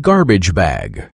Garbage bag.